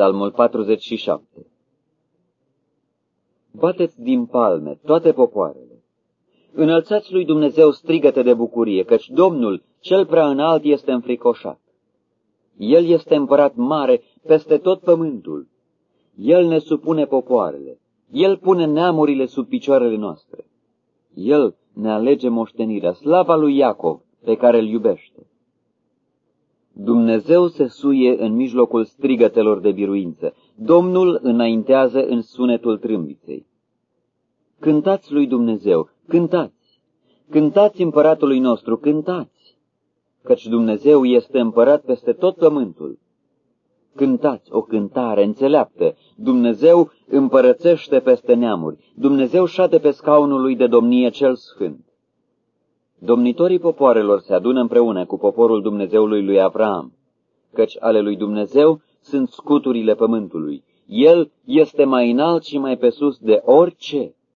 Psalmul 47 Bateți din palme toate popoarele. Înălțați lui Dumnezeu strigăte de bucurie, căci Domnul, cel prea înalt, este înfricoșat. El este împărat mare peste tot pământul. El ne supune popoarele. El pune neamurile sub picioarele noastre. El ne alege moștenirea, slava lui Iacov, pe care îl iubește. Dumnezeu se suie în mijlocul strigătelor de biruință. Domnul înaintează în sunetul trâmbiței. Cântați lui Dumnezeu, cântați! Cântați împăratului nostru, cântați! Căci Dumnezeu este împărat peste tot pământul. Cântați o cântare înțeleaptă. Dumnezeu împărățește peste neamuri. Dumnezeu șade pe scaunul lui de domnie cel sfânt. Domnitorii popoarelor se adună împreună cu poporul Dumnezeului lui Avram, căci ale lui Dumnezeu sunt scuturile pământului. El este mai înalt și mai pe sus de orice.